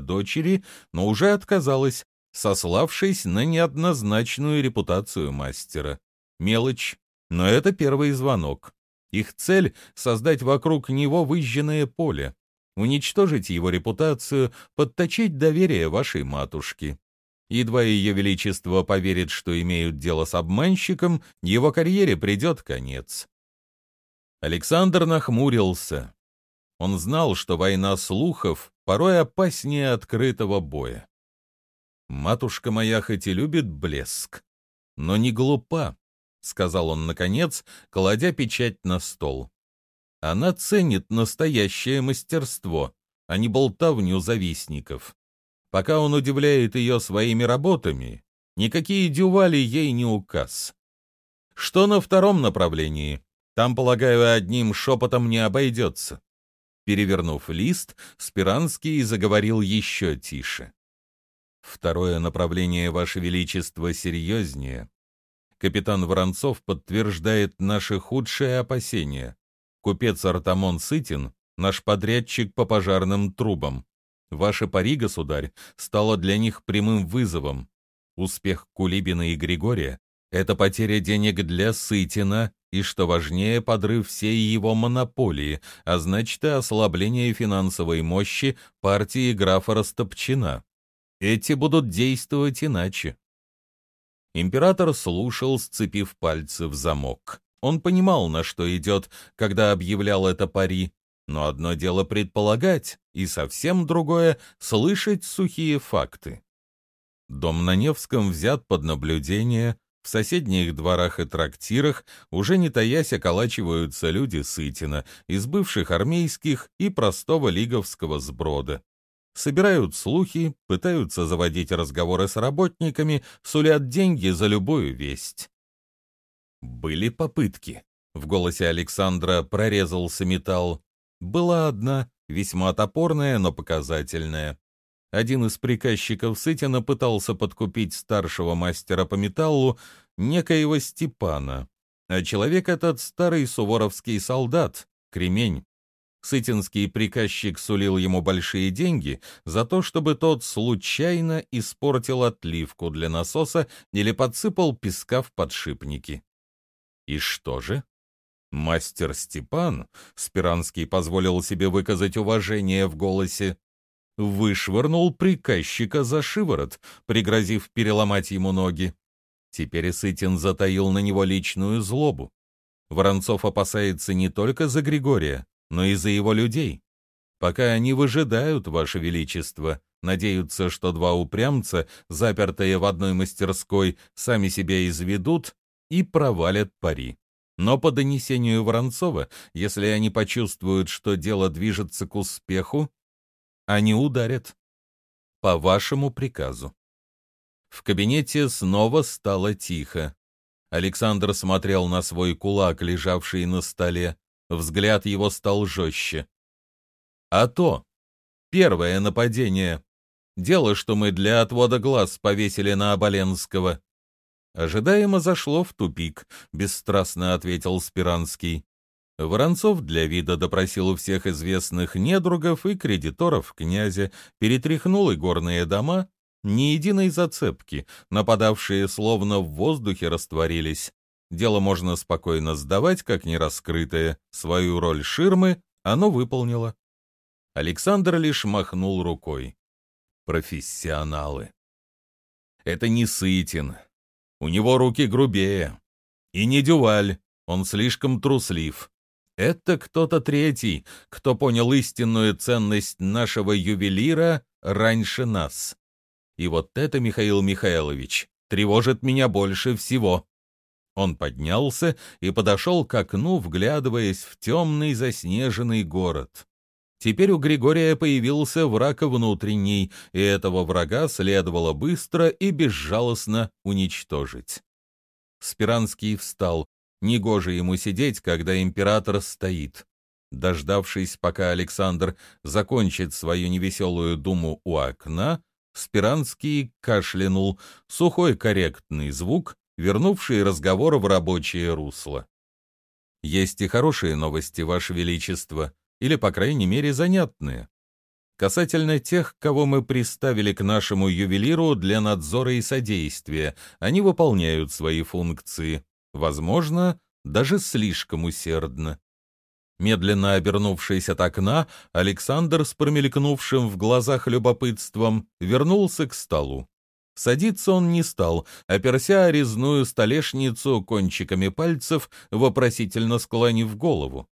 дочери, но уже отказалась, сославшись на неоднозначную репутацию мастера. Мелочь, но это первый звонок. Их цель — создать вокруг него выжженное поле, уничтожить его репутацию, подточить доверие вашей матушки. Едва ее величество поверит, что имеют дело с обманщиком, его карьере придет конец. Александр нахмурился. Он знал, что война слухов порой опаснее открытого боя. «Матушка моя хоть и любит блеск, но не глупа», — сказал он наконец, кладя печать на стол. «Она ценит настоящее мастерство, а не болтовню завистников. Пока он удивляет ее своими работами, никакие дювали ей не указ. Что на втором направлении? Там, полагаю, одним шепотом не обойдется. Перевернув лист, Спиранский заговорил еще тише. Второе направление, Ваше Величество, серьезнее. Капитан Воронцов подтверждает наши худшие опасения. Купец Артамон Сытин — наш подрядчик по пожарным трубам. Ваше пари, государь, стало для них прямым вызовом. Успех Кулибина и Григория — это потеря денег для Сытина и, что важнее, подрыв всей его монополии, а значит и ослабление финансовой мощи партии графа Растопчина. Эти будут действовать иначе. Император слушал, сцепив пальцы в замок. Он понимал, на что идет, когда объявлял это пари, но одно дело предполагать, и совсем другое — слышать сухие факты. Дом на Невском взят под наблюдение, в соседних дворах и трактирах, уже не таясь, околачиваются люди Сытина, из бывших армейских и простого лиговского сброда. Собирают слухи, пытаются заводить разговоры с работниками, сулят деньги за любую весть. Были попытки. В голосе Александра прорезался металл была одна, весьма топорная, но показательная. Один из приказчиков Сытина пытался подкупить старшего мастера по металлу, некоего Степана. А человек этот старый суворовский солдат, кремень. Сытинский приказчик сулил ему большие деньги за то, чтобы тот случайно испортил отливку для насоса или подсыпал песка в подшипники. И что же? Мастер Степан, Спиранский позволил себе выказать уважение в голосе, вышвырнул приказчика за шиворот, пригрозив переломать ему ноги. Теперь Сытин затаил на него личную злобу. Воронцов опасается не только за Григория, но и за его людей. Пока они выжидают, Ваше Величество, надеются, что два упрямца, запертые в одной мастерской, сами себя изведут и провалят пари. Но по донесению Воронцова, если они почувствуют, что дело движется к успеху, они ударят. По вашему приказу. В кабинете снова стало тихо. Александр смотрел на свой кулак, лежавший на столе. Взгляд его стал жестче. А то, первое нападение. Дело, что мы для отвода глаз повесили на Оболенского. Ожидаемо зашло в тупик, бесстрастно ответил Спиранский. Воронцов для вида допросил у всех известных недругов и кредиторов князя, перетряхнул и горные дома, ни единой зацепки, нападавшие словно в воздухе растворились. Дело можно спокойно сдавать, как нераскрытое, свою роль ширмы оно выполнило. Александр лишь махнул рукой. Профессионалы. Это не Сытин, у него руки грубее. И не Дюваль, он слишком труслив. Это кто-то третий, кто понял истинную ценность нашего ювелира раньше нас. И вот это, Михаил Михайлович, тревожит меня больше всего. Он поднялся и подошел к окну, вглядываясь в темный заснеженный город. Теперь у Григория появился враг внутренний, и этого врага следовало быстро и безжалостно уничтожить. Спиранский встал. Негоже ему сидеть, когда император стоит. Дождавшись, пока Александр закончит свою невеселую думу у окна, Спиранский кашлянул, сухой корректный звук, вернувший разговор в рабочее русло. «Есть и хорошие новости, Ваше Величество», или, по крайней мере, занятные. Касательно тех, кого мы приставили к нашему ювелиру для надзора и содействия, они выполняют свои функции. Возможно, даже слишком усердно. Медленно обернувшись от окна, Александр с промелькнувшим в глазах любопытством вернулся к столу. Садиться он не стал, оперся о резную столешницу кончиками пальцев, вопросительно склонив голову.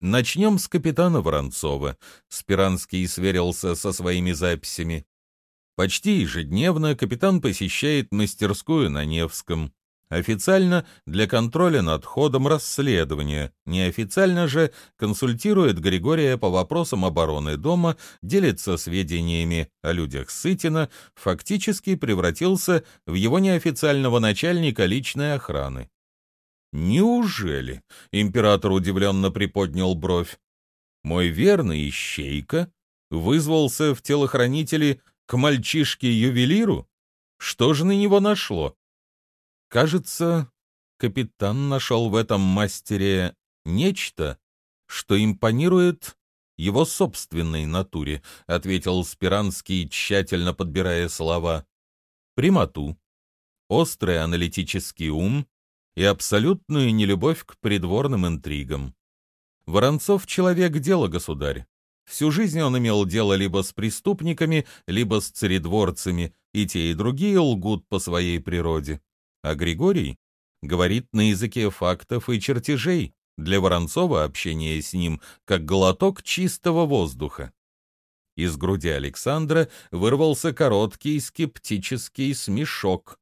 Начнем с капитана Воронцова. Спиранский сверился со своими записями. Почти ежедневно капитан посещает мастерскую на Невском. Официально для контроля над ходом расследования, неофициально же консультирует Григория по вопросам обороны дома, делится сведениями о людях Сытина, фактически превратился в его неофициального начальника личной охраны. «Неужели?» — император удивленно приподнял бровь. «Мой верный ищейка вызвался в телохранители к мальчишке-ювелиру? Что же на него нашло?» Кажется, капитан нашел в этом мастере нечто, что импонирует его собственной натуре, ответил Спиранский, тщательно подбирая слова. Прямоту, острый аналитический ум и абсолютную нелюбовь к придворным интригам. Воронцов — человек дела, государь. Всю жизнь он имел дело либо с преступниками, либо с царедворцами, и те и другие лгут по своей природе а Григорий говорит на языке фактов и чертежей, для Воронцова общение с ним как глоток чистого воздуха. Из груди Александра вырвался короткий скептический смешок.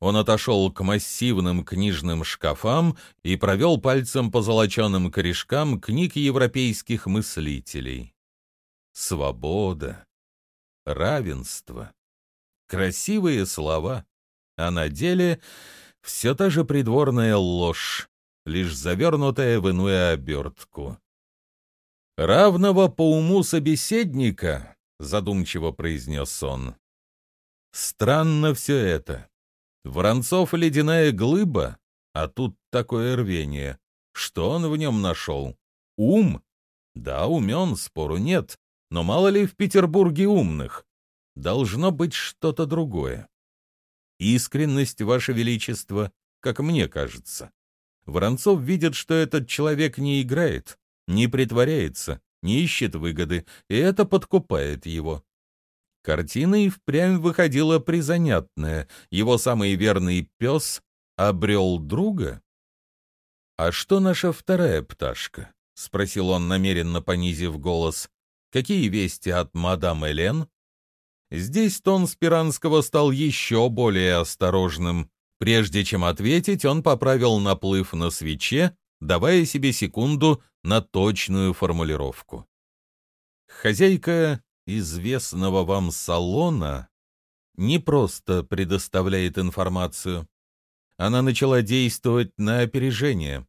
Он отошел к массивным книжным шкафам и провел пальцем по золоченым корешкам книг европейских мыслителей. Свобода, равенство, красивые слова а на деле все та же придворная ложь, лишь завернутая в иную обертку. «Равного по уму собеседника», — задумчиво произнес он. «Странно все это. Воронцов — ледяная глыба, а тут такое рвение. Что он в нем нашел? Ум? Да, умен, спору нет, но мало ли в Петербурге умных. Должно быть что-то другое искренность, Ваше Величество, как мне кажется. Воронцов видит, что этот человек не играет, не притворяется, не ищет выгоды, и это подкупает его. Картина и впрямь выходила призанятная. Его самый верный пес обрел друга. «А что наша вторая пташка?» — спросил он, намеренно понизив голос. «Какие вести от мадам Элен?» Здесь тон Спиранского стал еще более осторожным. Прежде чем ответить, он поправил наплыв на свече, давая себе секунду на точную формулировку. Хозяйка известного вам салона не просто предоставляет информацию. Она начала действовать на опережение.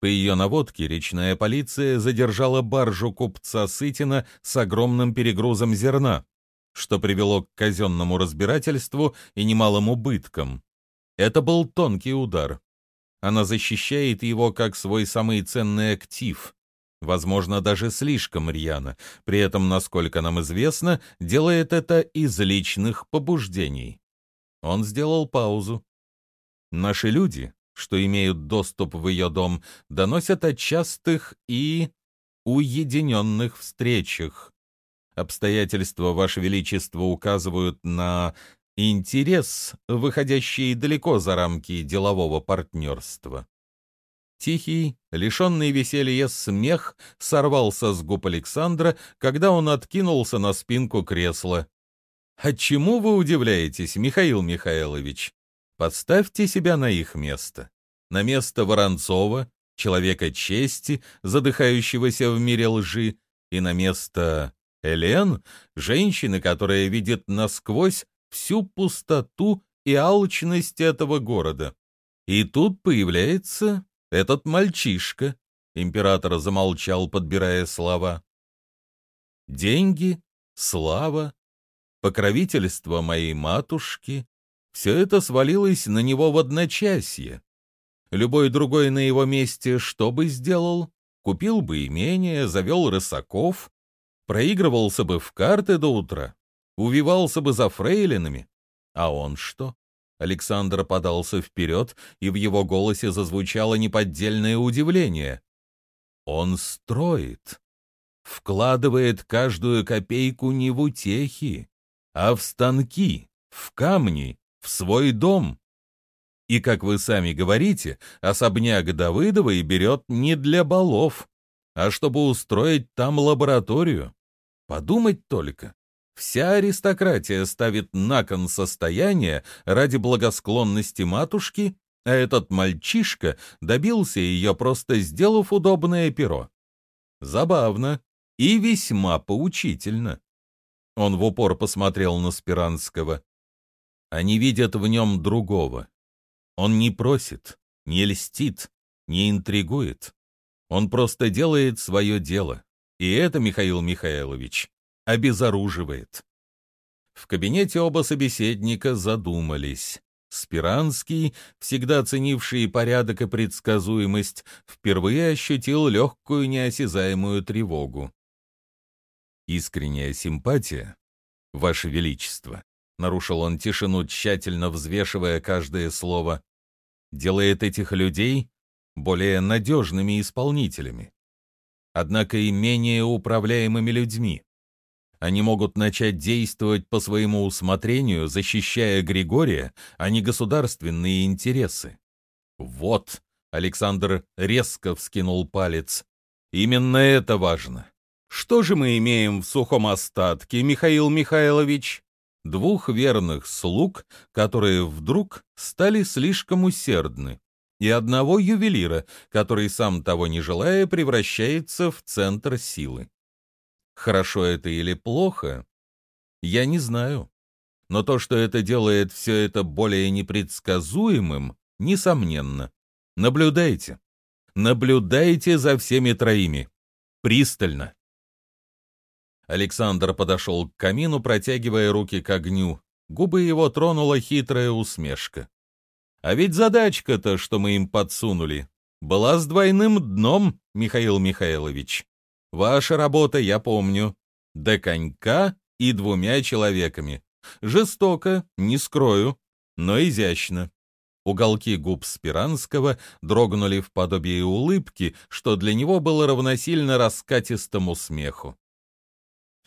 По ее наводке речная полиция задержала баржу купца Сытина с огромным перегрузом зерна что привело к казенному разбирательству и немалым убыткам. Это был тонкий удар. Она защищает его как свой самый ценный актив, возможно, даже слишком рьяно, при этом, насколько нам известно, делает это из личных побуждений. Он сделал паузу. Наши люди, что имеют доступ в ее дом, доносят о частых и уединенных встречах, Обстоятельства, Ваше Величество, указывают на интерес, выходящий далеко за рамки делового партнерства. Тихий, лишенный веселья смех сорвался с губ Александра, когда он откинулся на спинку кресла. «А чему вы удивляетесь, Михаил Михайлович? Подставьте себя на их место. На место Воронцова, человека чести, задыхающегося в мире лжи, и на место Элен — женщина, которая видит насквозь всю пустоту и алчность этого города. И тут появляется этот мальчишка. Император замолчал, подбирая слова. Деньги, слава, покровительство моей матушки — все это свалилось на него в одночасье. Любой другой на его месте что бы сделал? Купил бы имение, завел рысаков, проигрывался бы в карты до утра, увивался бы за фрейлинами. А он что? Александр подался вперед, и в его голосе зазвучало неподдельное удивление. Он строит, вкладывает каждую копейку не в утехи, а в станки, в камни, в свой дом. И, как вы сами говорите, особняк Давыдовой берет не для балов, а чтобы устроить там лабораторию. Подумать только. Вся аристократия ставит на кон состояние ради благосклонности матушки, а этот мальчишка добился ее, просто сделав удобное перо. Забавно и весьма поучительно. Он в упор посмотрел на Спиранского. Они видят в нем другого. Он не просит, не льстит, не интригует. Он просто делает свое дело. И это, Михаил Михайлович, обезоруживает. В кабинете оба собеседника задумались. Спиранский, всегда ценивший порядок и предсказуемость, впервые ощутил легкую неосязаемую тревогу. Искренняя симпатия, Ваше Величество, нарушил он тишину, тщательно взвешивая каждое слово, делает этих людей более надежными исполнителями, однако и менее управляемыми людьми. Они могут начать действовать по своему усмотрению, защищая Григория, а не государственные интересы. Вот, Александр резко вскинул палец. Именно это важно. Что же мы имеем в сухом остатке, Михаил Михайлович? Двух верных слуг, которые вдруг стали слишком усердны, и одного ювелира, который, сам того не желая, превращается в центр силы. Хорошо это или плохо, я не знаю. Но то, что это делает все это более непредсказуемым, несомненно. Наблюдайте. Наблюдайте за всеми троими. Пристально. Александр подошел к камину, протягивая руки к огню. Губы его тронула хитрая усмешка. А ведь задачка-то, что мы им подсунули, была с двойным дном, Михаил Михайлович. Ваша работа, я помню. До конька и двумя человеками. Жестоко, не скрою, но изящно. Уголки губ Спиранского дрогнули в подобие улыбки, что для него было равносильно раскатистому смеху.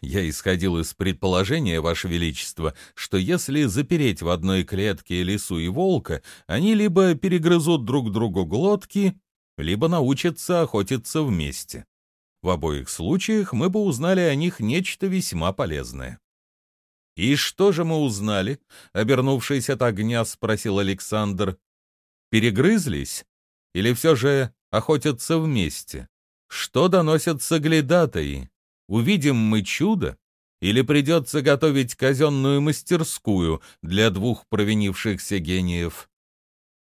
Я исходил из предположения, Ваше Величество, что если запереть в одной клетке лису и волка, они либо перегрызут друг другу глотки, либо научатся охотиться вместе. В обоих случаях мы бы узнали о них нечто весьма полезное. «И что же мы узнали?» — обернувшись от огня, спросил Александр. «Перегрызлись? Или все же охотятся вместе? Что доносят соглядатаи? Увидим мы чудо? Или придется готовить казенную мастерскую для двух провинившихся гениев?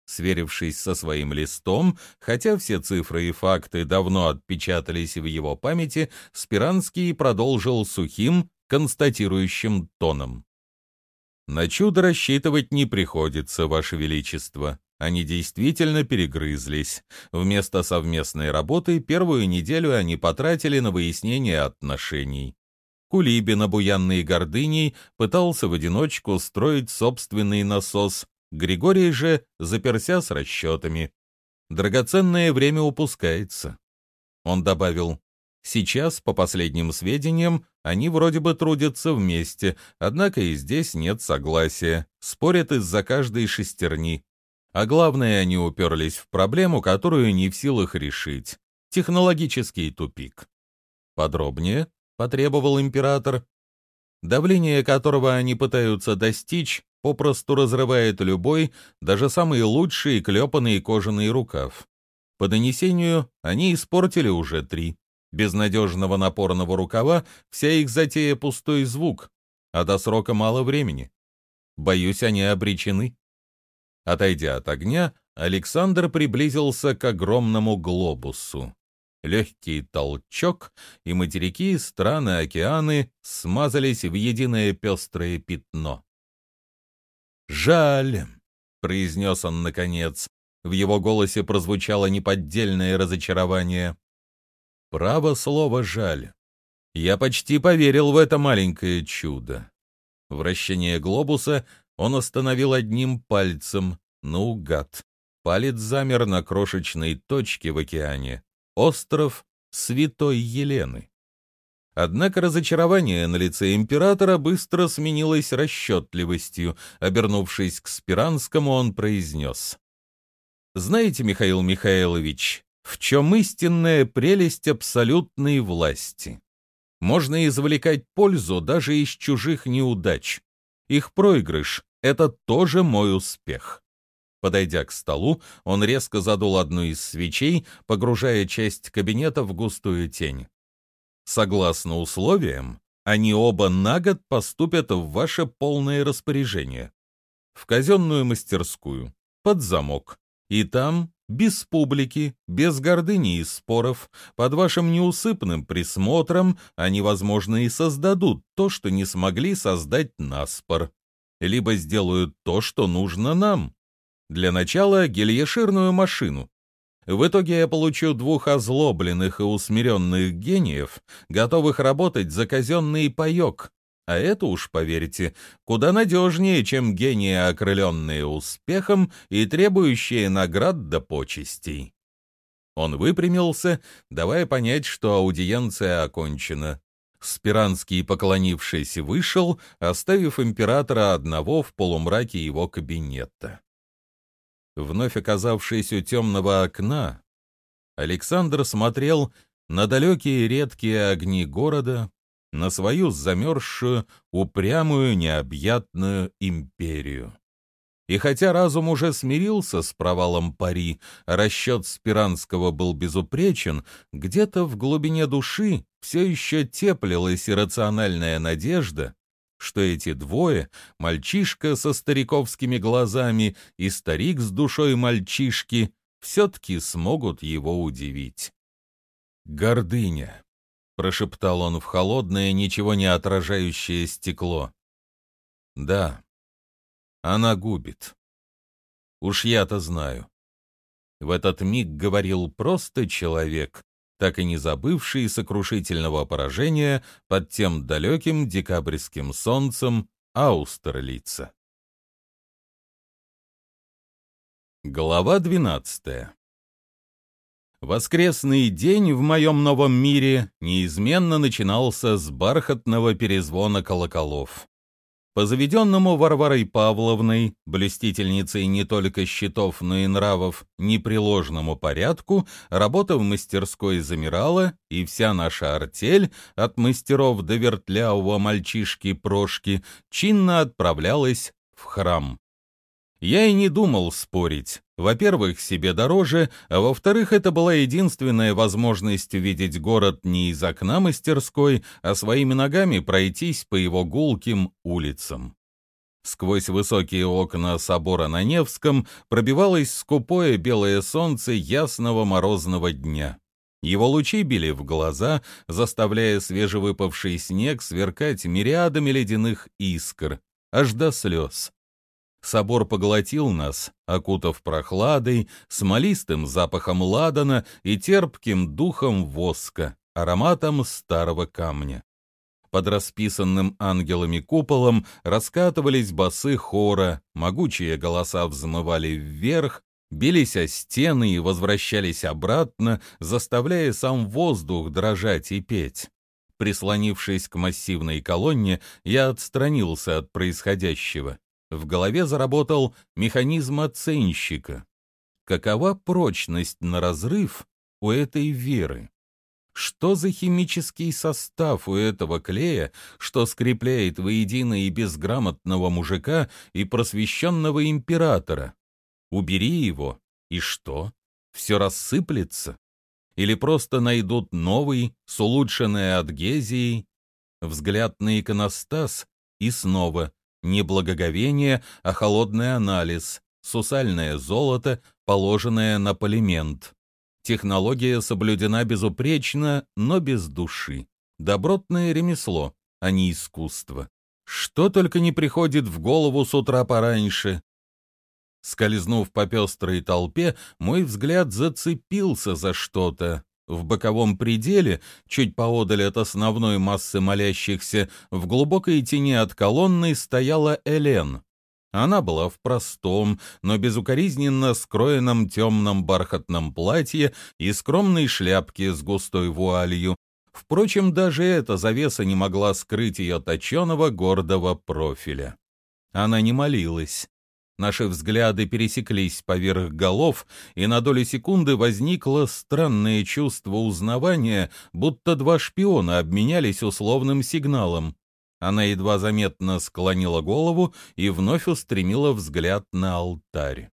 Сверившись со своим листом, хотя все цифры и факты давно отпечатались в его памяти, Спиранский продолжил сухим, констатирующим тоном. «На чудо рассчитывать не приходится, Ваше Величество. Они действительно перегрызлись. Вместо совместной работы первую неделю они потратили на выяснение отношений. Кулибин, обуянный гордыней, пытался в одиночку строить собственный насос, Григорий же заперся с расчетами. Драгоценное время упускается. Он добавил, сейчас, по последним сведениям, они вроде бы трудятся вместе, однако и здесь нет согласия, спорят из-за каждой шестерни. А главное, они уперлись в проблему, которую не в силах решить. Технологический тупик. Подробнее, потребовал император. Давление, которого они пытаются достичь, попросту разрывает любой, даже самый лучший клепанный кожаный рукав. По донесению, они испортили уже три. Без надежного напорного рукава вся их затея пустой звук, а до срока мало времени. Боюсь, они обречены. Отойдя от огня, Александр приблизился к огромному глобусу. Легкий толчок, и материки, страны, океаны смазались в единое пестрое пятно. «Жаль», — произнес он наконец. В его голосе прозвучало неподдельное разочарование. «Право слово жаль. Я почти поверил в это маленькое чудо. Вращение глобуса он остановил одним пальцем, наугад. Палец замер на крошечной точке в океане. Остров Святой Елены. Однако разочарование на лице императора быстро сменилось расчетливостью. Обернувшись к Спиранскому, он произнес. «Знаете, Михаил Михайлович, в чем истинная прелесть абсолютной власти? Можно извлекать пользу даже из чужих неудач. Их проигрыш — это тоже мой успех». Подойдя к столу, он резко задул одну из свечей, погружая часть кабинета в густую тень. Согласно условиям, они оба на год поступят в ваше полное распоряжение. В казенную мастерскую, под замок. И там, без публики, без гордыни и споров, под вашим неусыпным присмотром, они, возможно, и создадут то, что не смогли создать наспор. Либо сделают то, что нужно нам. Для начала гильеширную машину, в итоге я получу двух озлобленных и усмиренных гениев, готовых работать за казенный паек. А это уж, поверьте, куда надежнее, чем гении, окрыленные успехом и требующие наград до почестей. Он выпрямился, давая понять, что аудиенция окончена. Спиранский, поклонившись, вышел, оставив императора одного в полумраке его кабинета. Вновь оказавшись у темного окна, Александр смотрел на далекие редкие огни города, на свою замерзшую, упрямую, необъятную империю. И хотя разум уже смирился с провалом пари, расчет Спиранского был безупречен, где-то в глубине души все еще теплилась иррациональная надежда, что эти двое, мальчишка со стариковскими глазами и старик с душой мальчишки, все-таки смогут его удивить. «Гордыня», — прошептал он в холодное, ничего не отражающее стекло. «Да, она губит. Уж я-то знаю». В этот миг говорил просто человек, так и не забывший сокрушительного поражения под тем далеким декабрьским солнцем Аустерлица. Глава 12 Воскресный день в моем новом мире неизменно начинался с бархатного перезвона колоколов. По заведенному Варварой Павловной, блюстительницей не только счетов, но и нравов, непреложному порядку, работа в мастерской замирала, и вся наша артель, от мастеров до вертлявого мальчишки Прошки, чинно отправлялась в храм. Я и не думал спорить. Во-первых, себе дороже, а во-вторых, это была единственная возможность увидеть город не из окна мастерской, а своими ногами пройтись по его гулким улицам. Сквозь высокие окна собора на Невском пробивалось скупое белое солнце ясного морозного дня. Его лучи били в глаза, заставляя свежевыпавший снег сверкать мириадами ледяных искр, аж до слез. Собор поглотил нас, окутав прохладой, смолистым запахом ладана и терпким духом воска, ароматом старого камня. Под расписанным ангелами куполом раскатывались басы хора, могучие голоса взмывали вверх, бились о стены и возвращались обратно, заставляя сам воздух дрожать и петь. Прислонившись к массивной колонне, я отстранился от происходящего. В голове заработал механизм оценщика. Какова прочность на разрыв у этой веры? Что за химический состав у этого клея, что скрепляет воедино и безграмотного мужика, и просвещенного императора? Убери его, и что? Все рассыплется? Или просто найдут новый, с улучшенной адгезией? Взгляд на иконостас, и снова не благоговение, а холодный анализ, сусальное золото, положенное на полимент. Технология соблюдена безупречно, но без души. Добротное ремесло, а не искусство. Что только не приходит в голову с утра пораньше. Скользнув по пестрой толпе, мой взгляд зацепился за что-то. В боковом пределе, чуть поодаль от основной массы молящихся, в глубокой тени от колонны стояла Элен. Она была в простом, но безукоризненно скроенном темном бархатном платье и скромной шляпке с густой вуалью. Впрочем, даже эта завеса не могла скрыть ее точеного гордого профиля. Она не молилась. Наши взгляды пересеклись поверх голов, и на долю секунды возникло странное чувство узнавания, будто два шпиона обменялись условным сигналом. Она едва заметно склонила голову и вновь устремила взгляд на алтарь.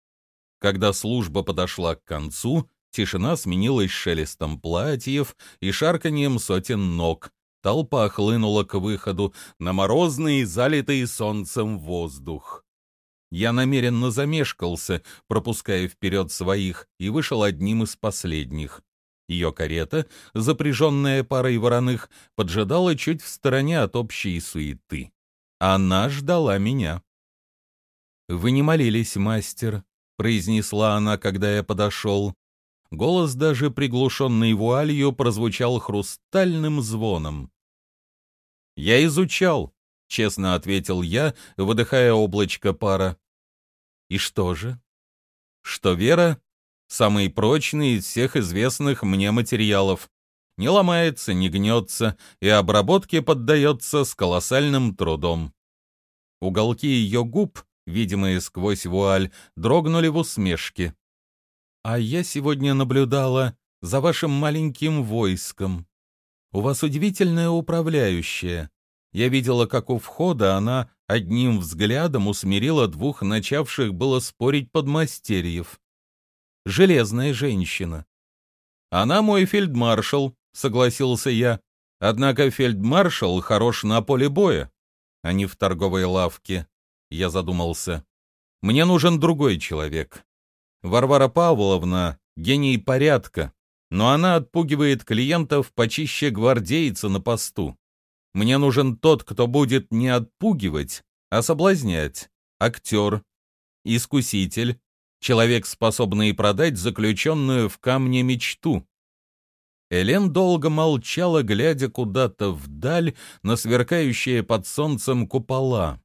Когда служба подошла к концу, тишина сменилась шелестом платьев и шарканьем сотен ног. Толпа хлынула к выходу на морозный, залитый солнцем воздух. Я намеренно замешкался, пропуская вперед своих, и вышел одним из последних. Ее карета, запряженная парой вороных, поджидала чуть в стороне от общей суеты. Она ждала меня. «Вы не молились, мастер», — произнесла она, когда я подошел. Голос, даже приглушенный вуалью, прозвучал хрустальным звоном. «Я изучал», — честно ответил я, выдыхая облачко пара. И что же? Что вера — самый прочный из всех известных мне материалов. Не ломается, не гнется и обработке поддается с колоссальным трудом. Уголки ее губ, видимые сквозь вуаль, дрогнули в усмешке. «А я сегодня наблюдала за вашим маленьким войском. У вас удивительная управляющая. Я видела, как у входа она одним взглядом усмирила двух начавших было спорить подмастерьев. Железная женщина. «Она мой фельдмаршал», — согласился я. «Однако фельдмаршал хорош на поле боя, а не в торговой лавке», — я задумался. «Мне нужен другой человек. Варвара Павловна — гений порядка, но она отпугивает клиентов почище гвардейца на посту. Мне нужен тот, кто будет не отпугивать, а соблазнять. Актер, искуситель, человек, способный продать заключенную в камне мечту. Элен долго молчала, глядя куда-то вдаль на сверкающие под солнцем купола.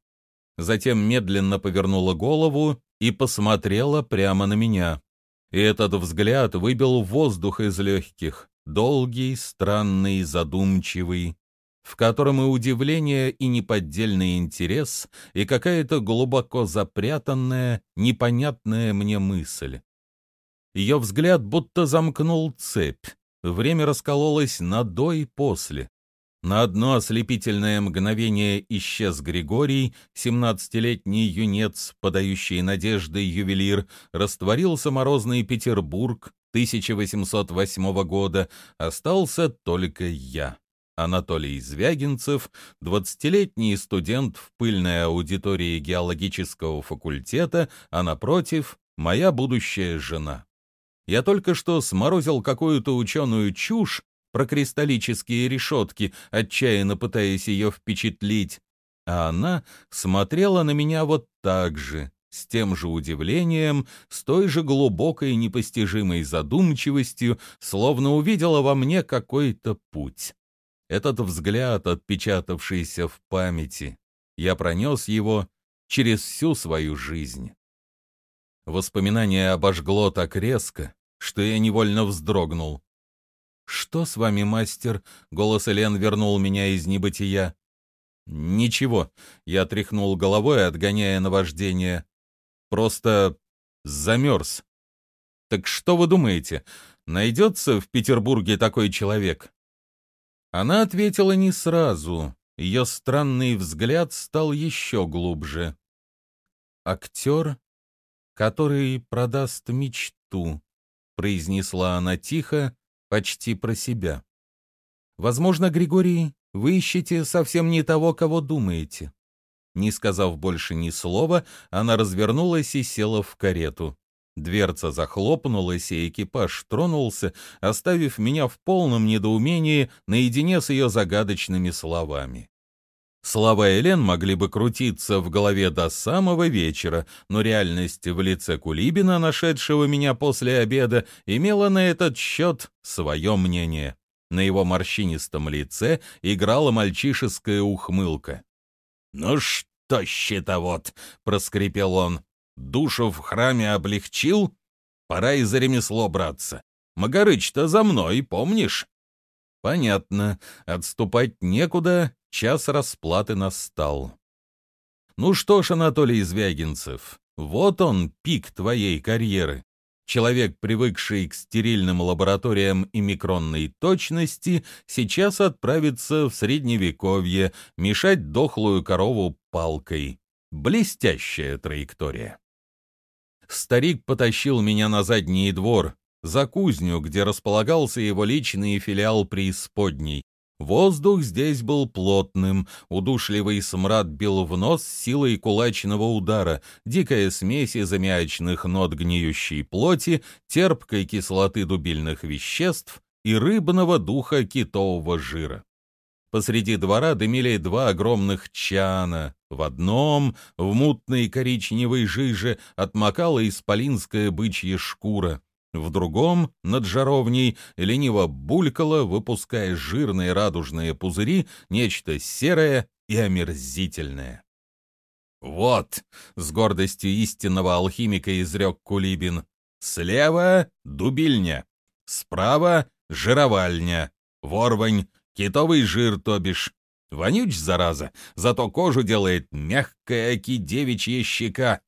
Затем медленно повернула голову и посмотрела прямо на меня. И этот взгляд выбил воздух из легких, долгий, странный, задумчивый в котором и удивление, и неподдельный интерес, и какая-то глубоко запрятанная, непонятная мне мысль. Ее взгляд будто замкнул цепь. Время раскололось на до и после. На одно ослепительное мгновение исчез Григорий, семнадцатилетний юнец, подающий надежды ювелир, растворился морозный Петербург 1808 года, остался только я. Анатолий Звягинцев, двадцатилетний студент в пыльной аудитории геологического факультета, а напротив — моя будущая жена. Я только что сморозил какую-то ученую чушь про кристаллические решетки, отчаянно пытаясь ее впечатлить, а она смотрела на меня вот так же, с тем же удивлением, с той же глубокой непостижимой задумчивостью, словно увидела во мне какой-то путь. Этот взгляд, отпечатавшийся в памяти, я пронес его через всю свою жизнь. Воспоминание обожгло так резко, что я невольно вздрогнул. «Что с вами, мастер?» — голос Элен вернул меня из небытия. «Ничего», — я тряхнул головой, отгоняя наваждение. «Просто замерз». «Так что вы думаете, найдется в Петербурге такой человек?» Она ответила не сразу. Ее странный взгляд стал еще глубже. «Актер, который продаст мечту», — произнесла она тихо, почти про себя. «Возможно, Григорий, вы ищете совсем не того, кого думаете». Не сказав больше ни слова, она развернулась и села в карету. Дверца захлопнулась, и экипаж тронулся, оставив меня в полном недоумении наедине с ее загадочными словами. Слова Элен могли бы крутиться в голове до самого вечера, но реальность в лице Кулибина, нашедшего меня после обеда, имела на этот счет свое мнение. На его морщинистом лице играла мальчишеская ухмылка. «Ну что, щитовод!» — проскрипел он. «Душу в храме облегчил? Пора и за ремесло браться. Магарыч-то за мной, помнишь?» «Понятно. Отступать некуда, час расплаты настал. Ну что ж, Анатолий Звягинцев, вот он, пик твоей карьеры. Человек, привыкший к стерильным лабораториям и микронной точности, сейчас отправится в средневековье мешать дохлую корову палкой. Блестящая траектория. Старик потащил меня на задний двор, за кузню, где располагался его личный филиал преисподней, Воздух здесь был плотным, удушливый смрад бил в нос силой кулачного удара, дикая смесь из аммиачных нот гниющей плоти, терпкой кислоты дубильных веществ и рыбного духа китового жира. Посреди двора дымили два огромных чана. В одном, в мутной коричневой жиже, отмокала исполинская бычья шкура. В другом, над жаровней, лениво булькало, выпуская жирные радужные пузыри, нечто серое и омерзительное. «Вот!» — с гордостью истинного алхимика изрек Кулибин. «Слева — дубильня, справа — жировальня, ворвань, китовый жир, то бишь. Вонюч, зараза, зато кожу делает мягкая кидевичья щека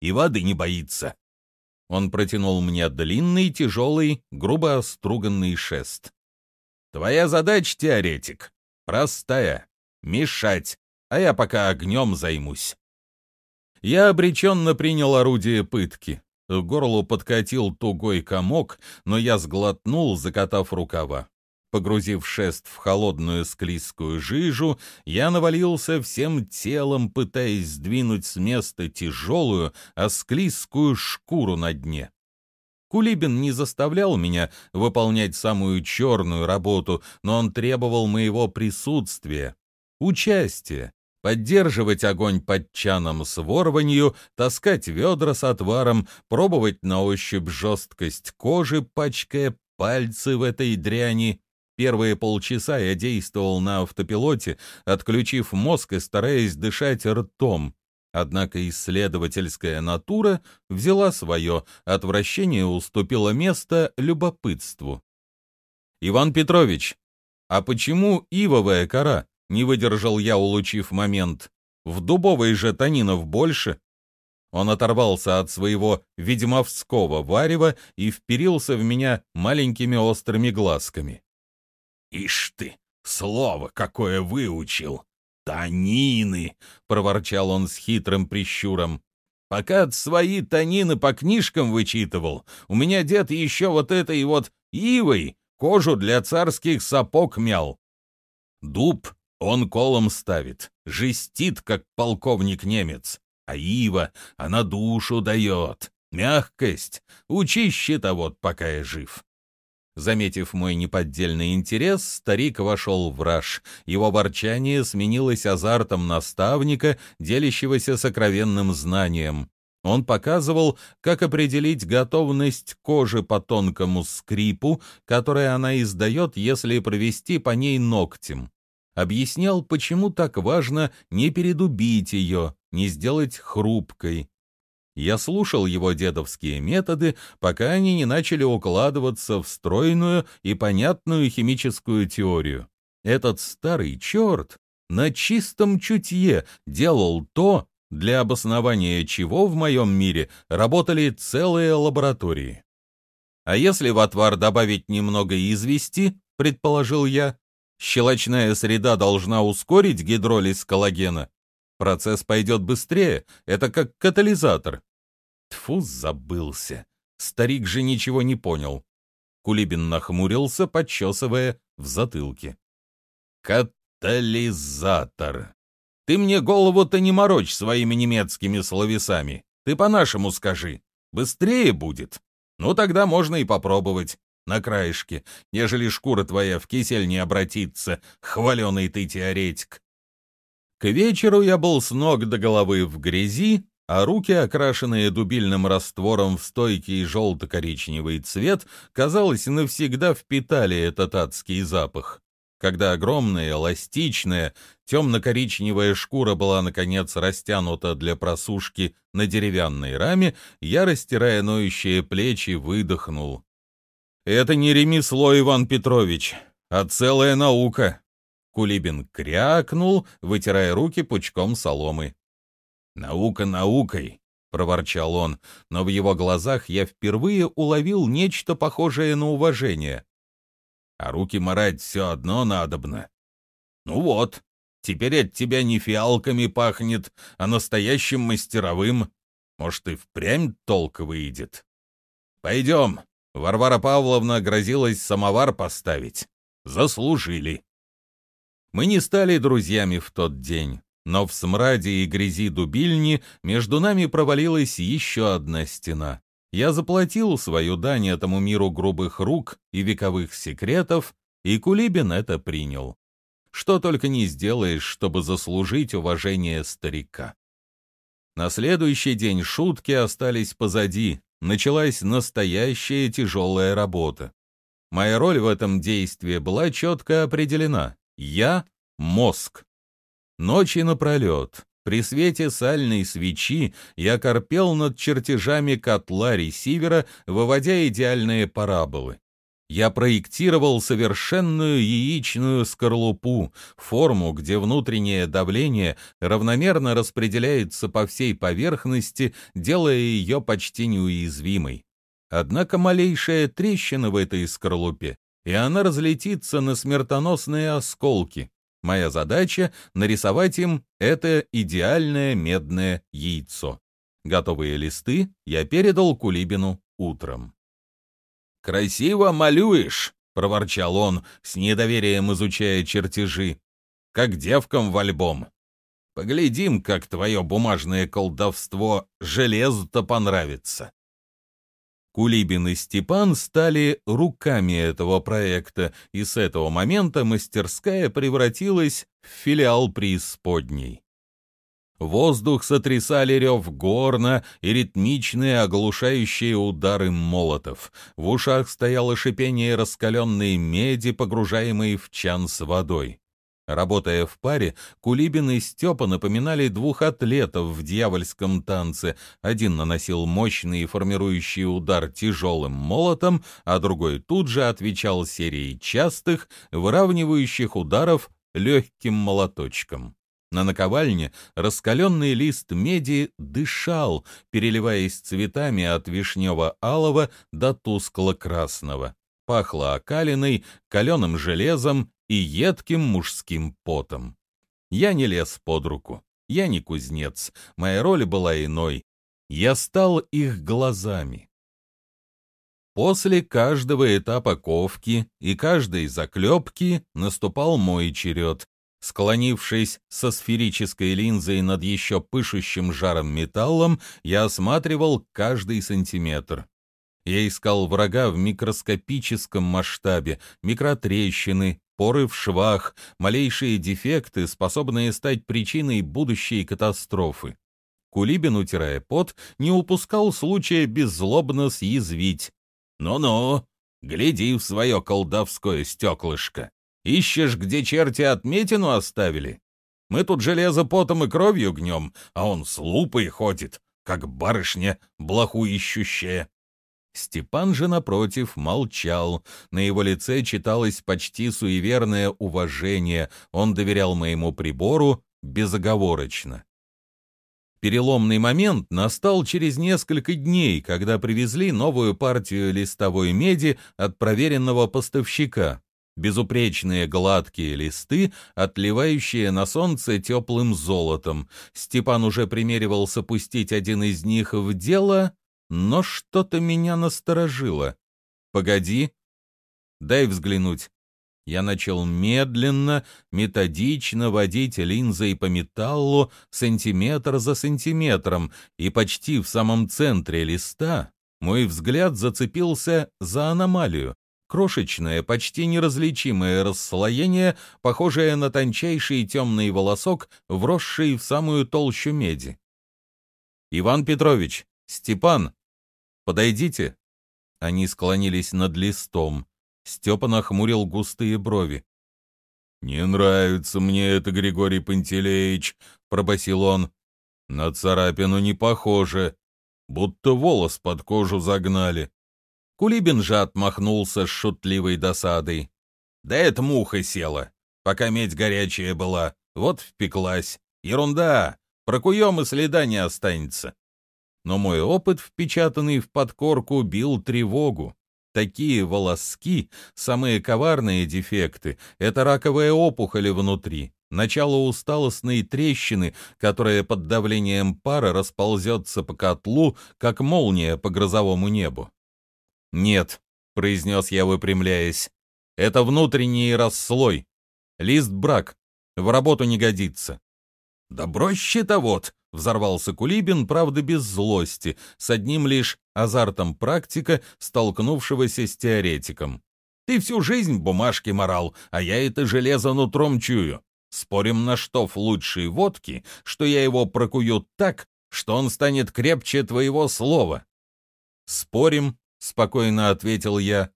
и воды не боится. Он протянул мне длинный, тяжелый, грубо оструганный шест. «Твоя задача, теоретик, простая — мешать, а я пока огнем займусь». Я обреченно принял орудие пытки. К горлу подкатил тугой комок, но я сглотнул, закатав рукава. Погрузив шест в холодную склизкую жижу, я навалился всем телом, пытаясь сдвинуть с места тяжелую, а склизкую шкуру на дне. Кулибин не заставлял меня выполнять самую черную работу, но он требовал моего присутствия, участия, поддерживать огонь под чаном с ворванью, таскать ведра с отваром, пробовать на ощупь жесткость кожи, пачкая пальцы в этой дряни. Первые полчаса я действовал на автопилоте, отключив мозг и стараясь дышать ртом. Однако исследовательская натура взяла свое, отвращение уступило место любопытству. «Иван Петрович, а почему ивовая кора?» — не выдержал я, улучив момент. «В дубовой же танинов больше». Он оторвался от своего ведьмовского варева и вперился в меня маленькими острыми глазками. «Ишь ты, слово какое выучил! Танины!» — проворчал он с хитрым прищуром. «Пока свои танины по книжкам вычитывал, у меня дед еще вот этой вот ивой кожу для царских сапог мял. Дуб он колом ставит, жестит, как полковник-немец, а ива она душу дает, мягкость, учи щитовод, пока я жив». Заметив мой неподдельный интерес, старик вошел в раж. Его ворчание сменилось азартом наставника, делящегося сокровенным знанием. Он показывал, как определить готовность кожи по тонкому скрипу, который она издает, если провести по ней ногтем. Объяснял, почему так важно не передубить ее, не сделать хрупкой. Я слушал его дедовские методы, пока они не начали укладываться в стройную и понятную химическую теорию. Этот старый черт на чистом чутье делал то, для обоснования чего в моем мире работали целые лаборатории. А если в отвар добавить немного извести, предположил я, щелочная среда должна ускорить гидролиз коллагена. Процесс пойдет быстрее, это как катализатор. Тфу, забылся. Старик же ничего не понял. Кулибин нахмурился, подчесывая в затылке. Катализатор. Ты мне голову-то не морочь своими немецкими словесами. Ты по-нашему скажи. Быстрее будет. Ну, тогда можно и попробовать. На краешке, ежели шкура твоя в кисель не обратится, хваленый ты теоретик. К вечеру я был с ног до головы в грязи, а руки, окрашенные дубильным раствором в стойкий желто-коричневый цвет, казалось, навсегда впитали этот адский запах. Когда огромная, эластичная, темно-коричневая шкура была, наконец, растянута для просушки на деревянной раме, я, растирая ноющие плечи, выдохнул. «Это не ремесло, Иван Петрович, а целая наука!» Кулибин крякнул, вытирая руки пучком соломы. «Наука наукой!» — проворчал он, но в его глазах я впервые уловил нечто похожее на уважение а руки марать все одно надобно. Ну вот, теперь от тебя не фиалками пахнет, а настоящим мастеровым. Может, и впрямь толк выйдет. Пойдем. Варвара Павловна грозилась самовар поставить. Заслужили. Мы не стали друзьями в тот день, но в смраде и грязи дубильни между нами провалилась еще одна стена. Я заплатил свою дань этому миру грубых рук и вековых секретов, и Кулибин это принял. Что только не сделаешь, чтобы заслужить уважение старика. На следующий день шутки остались позади, началась настоящая тяжелая работа. Моя роль в этом действии была четко определена. Я — мозг. Ночи напролет, при свете сальной свечи я корпел над чертежами котла ресивера, выводя идеальные параболы. Я проектировал совершенную яичную скорлупу, форму, где внутреннее давление равномерно распределяется по всей поверхности, делая ее почти неуязвимой. Однако малейшая трещина в этой скорлупе, и она разлетится на смертоносные осколки. Моя задача — нарисовать им это идеальное медное яйцо. Готовые листы я передал Кулибину утром. «Красиво малюешь!» — проворчал он, с недоверием изучая чертежи. «Как девкам в альбом. Поглядим, как твое бумажное колдовство железу-то понравится». Кулибин и Степан стали руками этого проекта, и с этого момента мастерская превратилась в филиал преисподней. Воздух сотрясали рев горна и ритмичные оглушающие удары молотов. В ушах стояло шипение раскаленной меди, погружаемой в чан с водой. Работая в паре, Кулибин и Степа напоминали двух атлетов в дьявольском танце. Один наносил мощный формирующий удар тяжелым молотом, а другой тут же отвечал серией частых, выравнивающих ударов легким молоточком. На наковальне раскаленный лист меди дышал, переливаясь цветами от вишнево-алого до тускло-красного. Пахло окалиной, каленым железом и едким мужским потом. Я не лез под руку, я не кузнец, моя роль была иной. Я стал их глазами. После каждого этапа ковки и каждой заклепки наступал мой черед. Склонившись со сферической линзой над еще пышущим жаром металлом, я осматривал каждый сантиметр. Я искал врага в микроскопическом масштабе, микротрещины, поры в швах, малейшие дефекты, способные стать причиной будущей катастрофы. Кулибин, утирая пот, не упускал случая беззлобно съязвить. «Ну-ну, гляди в свое колдовское стеклышко. Ищешь, где черти отметину оставили? Мы тут железо потом и кровью гнем, а он с лупой ходит, как барышня блоху ищущая. Степан же, напротив, молчал. На его лице читалось почти суеверное уважение. Он доверял моему прибору безоговорочно. Переломный момент настал через несколько дней, когда привезли новую партию листовой меди от проверенного поставщика. Безупречные гладкие листы, отливающие на солнце теплым золотом. Степан уже примеривался пустить один из них в дело, но что-то меня насторожило. «Погоди, дай взглянуть». Я начал медленно, методично водить линзой по металлу сантиметр за сантиметром, и почти в самом центре листа мой взгляд зацепился за аномалию. крошечное, почти неразличимое расслоение, похожее на тончайший темный волосок, вросший в самую толщу меди. «Иван Петрович! Степан! Подойдите!» Они склонились над листом. Степа нахмурил густые брови. «Не нравится мне это, Григорий Пантелеич», — пробасил он. «На царапину не похоже, будто волос под кожу загнали». Кулибин же отмахнулся с шутливой досадой. «Да это муха села, пока медь горячая была, вот впеклась. Ерунда, прокуем и следа не останется». Но мой опыт, впечатанный в подкорку, бил тревогу. Такие волоски, самые коварные дефекты, это раковая опухоль внутри, начало усталостной трещины, которая под давлением пара расползется по котлу, как молния по грозовому небу. «Нет», — произнес я, выпрямляясь, — «это внутренний расслой. Лист брак. В работу не годится». «Да брось щитовод!» — взорвался Кулибин, правда, без злости, с одним лишь азартом практика, столкнувшегося с теоретиком. «Ты всю жизнь бумажки морал, а я это железо нутром чую. Спорим на штоф лучшей водки, что я его прокую так, что он станет крепче твоего слова». «Спорим», — спокойно ответил я.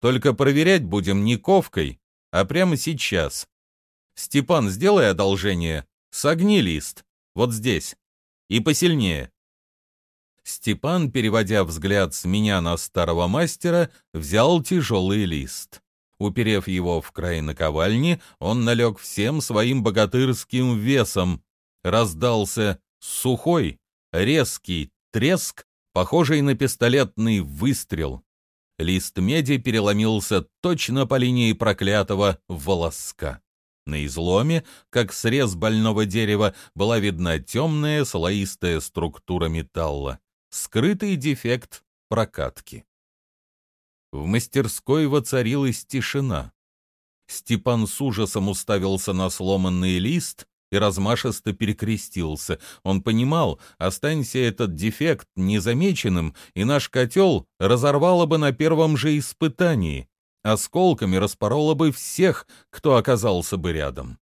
«Только проверять будем не ковкой, а прямо сейчас. Степан, сделай одолжение, согни лист, вот здесь» и посильнее. Степан, переводя взгляд с меня на старого мастера, взял тяжелый лист. Уперев его в край наковальни, он налег всем своим богатырским весом. Раздался сухой, резкий треск, похожий на пистолетный выстрел. Лист меди переломился точно по линии проклятого волоска. На изломе, как срез больного дерева, была видна темная слоистая структура металла, скрытый дефект прокатки. В мастерской воцарилась тишина. Степан с ужасом уставился на сломанный лист и размашисто перекрестился. Он понимал, останься этот дефект незамеченным, и наш котел разорвало бы на первом же испытании осколками распорола бы всех, кто оказался бы рядом.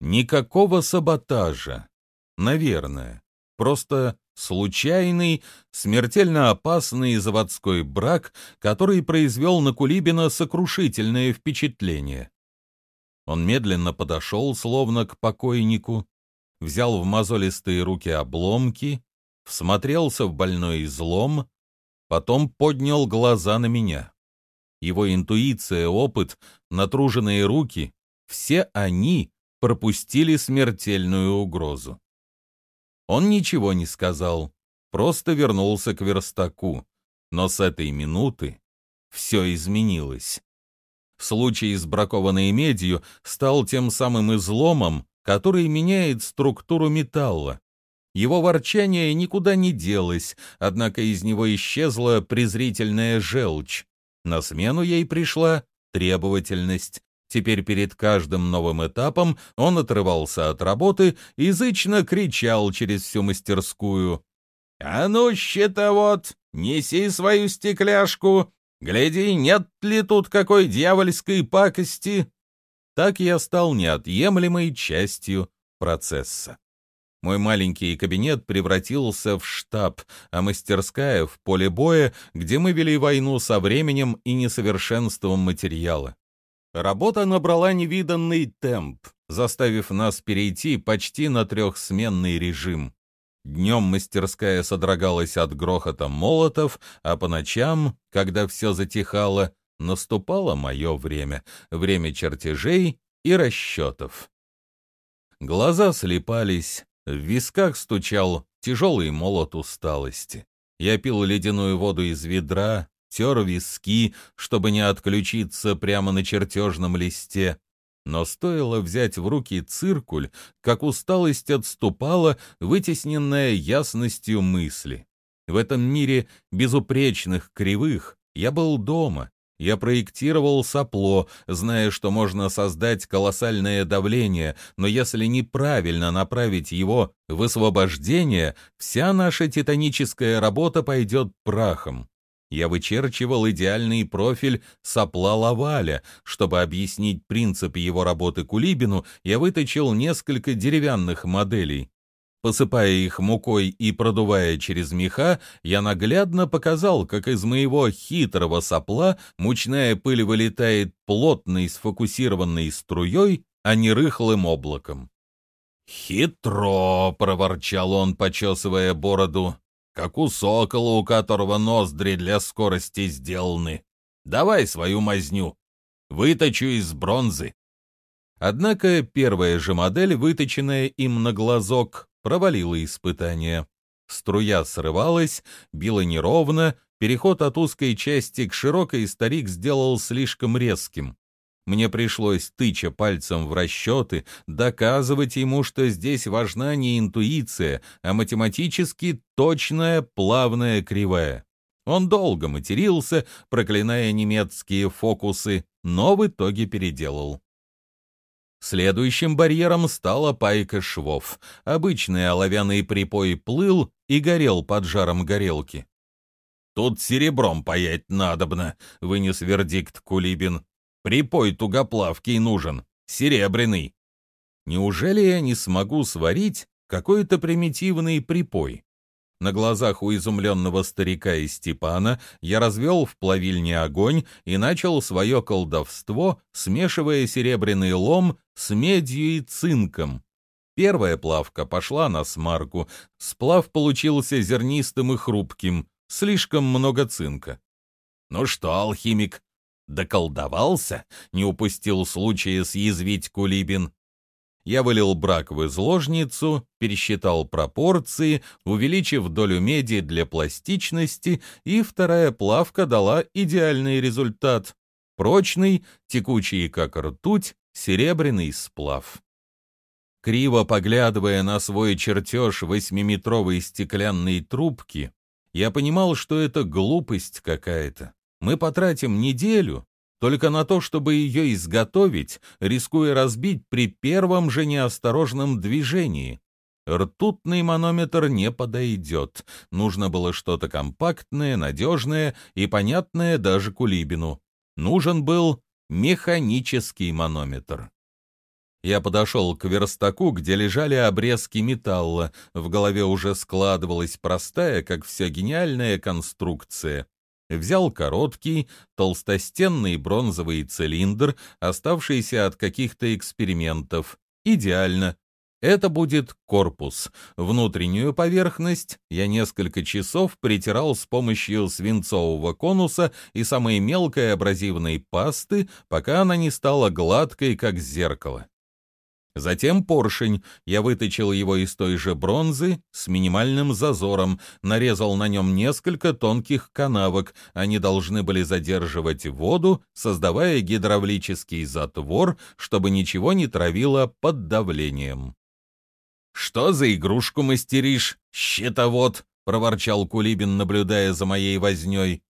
Никакого саботажа, наверное, просто случайный, смертельно опасный заводской брак, который произвел на Кулибина сокрушительное впечатление. Он медленно подошел, словно к покойнику, взял в мозолистые руки обломки, всмотрелся в больной излом, потом поднял глаза на меня его интуиция, опыт, натруженные руки — все они пропустили смертельную угрозу. Он ничего не сказал, просто вернулся к верстаку, но с этой минуты все изменилось. Случай с бракованной медью стал тем самым изломом, который меняет структуру металла. Его ворчание никуда не делось, однако из него исчезла презрительная желчь. На смену ей пришла требовательность. Теперь перед каждым новым этапом он отрывался от работы и зычно кричал через всю мастерскую. «А ну, щитовод, неси свою стекляшку! Гляди, нет ли тут какой дьявольской пакости!» Так я стал неотъемлемой частью процесса. Мой маленький кабинет превратился в штаб, а мастерская — в поле боя, где мы вели войну со временем и несовершенством материала. Работа набрала невиданный темп, заставив нас перейти почти на трехсменный режим. Днем мастерская содрогалась от грохота молотов, а по ночам, когда все затихало, наступало мое время, время чертежей и расчетов. Глаза слепались, в висках стучал тяжелый молот усталости. Я пил ледяную воду из ведра, тер виски, чтобы не отключиться прямо на чертежном листе. Но стоило взять в руки циркуль, как усталость отступала, вытесненная ясностью мысли. В этом мире безупречных кривых я был дома, я проектировал сопло, зная, что можно создать колоссальное давление, но если неправильно направить его в освобождение, вся наша титаническая работа пойдет прахом. Я вычерчивал идеальный профиль сопла Лаваля. Чтобы объяснить принцип его работы Кулибину, я выточил несколько деревянных моделей. Посыпая их мукой и продувая через меха, я наглядно показал, как из моего хитрого сопла мучная пыль вылетает плотной сфокусированной струей, а не рыхлым облаком. «Хитро!» — проворчал он, почесывая бороду как у сокола, у которого ноздри для скорости сделаны. Давай свою мазню. Выточу из бронзы. Однако первая же модель, выточенная им на глазок, провалила испытание. Струя срывалась, била неровно, переход от узкой части к широкой старик сделал слишком резким. Мне пришлось, тыча пальцем в расчеты, доказывать ему, что здесь важна не интуиция, а математически точная плавная кривая. Он долго матерился, проклиная немецкие фокусы, но в итоге переделал. Следующим барьером стала пайка швов. Обычный оловянный припой плыл и горел под жаром горелки. «Тут серебром паять надобно», — вынес вердикт Кулибин. Припой тугоплавкий нужен, серебряный. Неужели я не смогу сварить какой-то примитивный припой? На глазах у изумленного старика и Степана я развел в плавильне огонь и начал свое колдовство, смешивая серебряный лом с медью и цинком. Первая плавка пошла на смарку, сплав получился зернистым и хрупким, слишком много цинка. «Ну что, алхимик, Доколдовался? Не упустил случая съязвить Кулибин. Я вылил брак в изложницу, пересчитал пропорции, увеличив долю меди для пластичности, и вторая плавка дала идеальный результат. Прочный, текучий как ртуть, серебряный сплав. Криво поглядывая на свой чертеж восьмиметровой стеклянной трубки, я понимал, что это глупость какая-то мы потратим неделю только на то, чтобы ее изготовить, рискуя разбить при первом же неосторожном движении. Ртутный манометр не подойдет. Нужно было что-то компактное, надежное и понятное даже Кулибину. Нужен был механический манометр. Я подошел к верстаку, где лежали обрезки металла. В голове уже складывалась простая, как вся гениальная конструкция взял короткий, толстостенный бронзовый цилиндр, оставшийся от каких-то экспериментов. Идеально. Это будет корпус. Внутреннюю поверхность я несколько часов притирал с помощью свинцового конуса и самой мелкой абразивной пасты, пока она не стала гладкой, как зеркало. Затем поршень. Я выточил его из той же бронзы с минимальным зазором, нарезал на нем несколько тонких канавок. Они должны были задерживать воду, создавая гидравлический затвор, чтобы ничего не травило под давлением. «Что за игрушку мастеришь, щитовод?» — проворчал Кулибин, наблюдая за моей вознёй.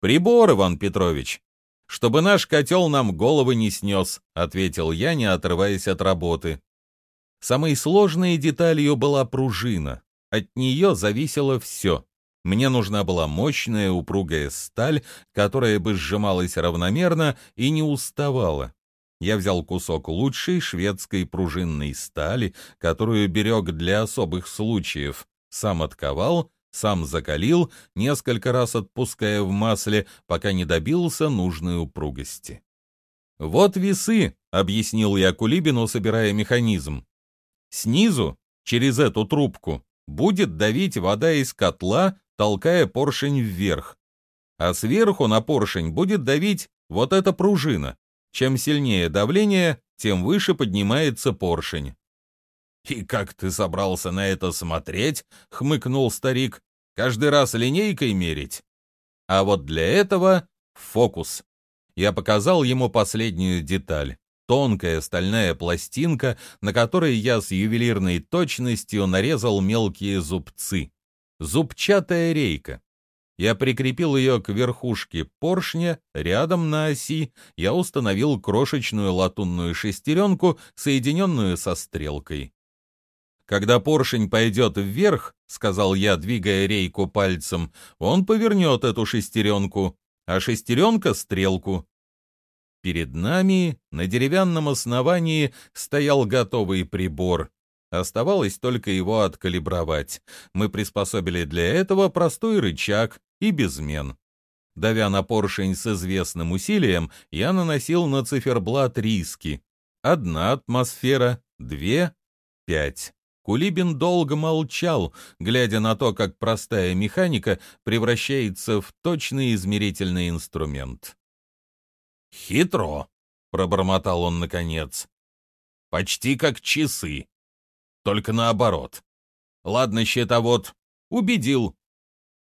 «Прибор, Иван Петрович чтобы наш котел нам головы не снес», — ответил я, не отрываясь от работы. Самой сложной деталью была пружина. От нее зависело все. Мне нужна была мощная упругая сталь, которая бы сжималась равномерно и не уставала. Я взял кусок лучшей шведской пружинной стали, которую берег для особых случаев, сам отковал сам закалил, несколько раз отпуская в масле, пока не добился нужной упругости. «Вот весы», — объяснил я Кулибину, собирая механизм. «Снизу, через эту трубку, будет давить вода из котла, толкая поршень вверх. А сверху на поршень будет давить вот эта пружина. Чем сильнее давление, тем выше поднимается поршень. «И как ты собрался на это смотреть?» — хмыкнул старик. «Каждый раз линейкой мерить?» А вот для этого фокус. Я показал ему последнюю деталь. Тонкая стальная пластинка, на которой я с ювелирной точностью нарезал мелкие зубцы. Зубчатая рейка. Я прикрепил ее к верхушке поршня, рядом на оси я установил крошечную латунную шестеренку, соединенную со стрелкой. Когда поршень пойдет вверх, — сказал я, двигая рейку пальцем, — он повернет эту шестеренку, а шестеренка — стрелку. Перед нами на деревянном основании стоял готовый прибор. Оставалось только его откалибровать. Мы приспособили для этого простой рычаг и безмен. Давя на поршень с известным усилием, я наносил на циферблат риски. Одна атмосфера, две, пять. Кулибин долго молчал, глядя на то, как простая механика превращается в точный измерительный инструмент. «Хитро», — пробормотал он наконец. «Почти как часы. Только наоборот. Ладно, счетовод, убедил.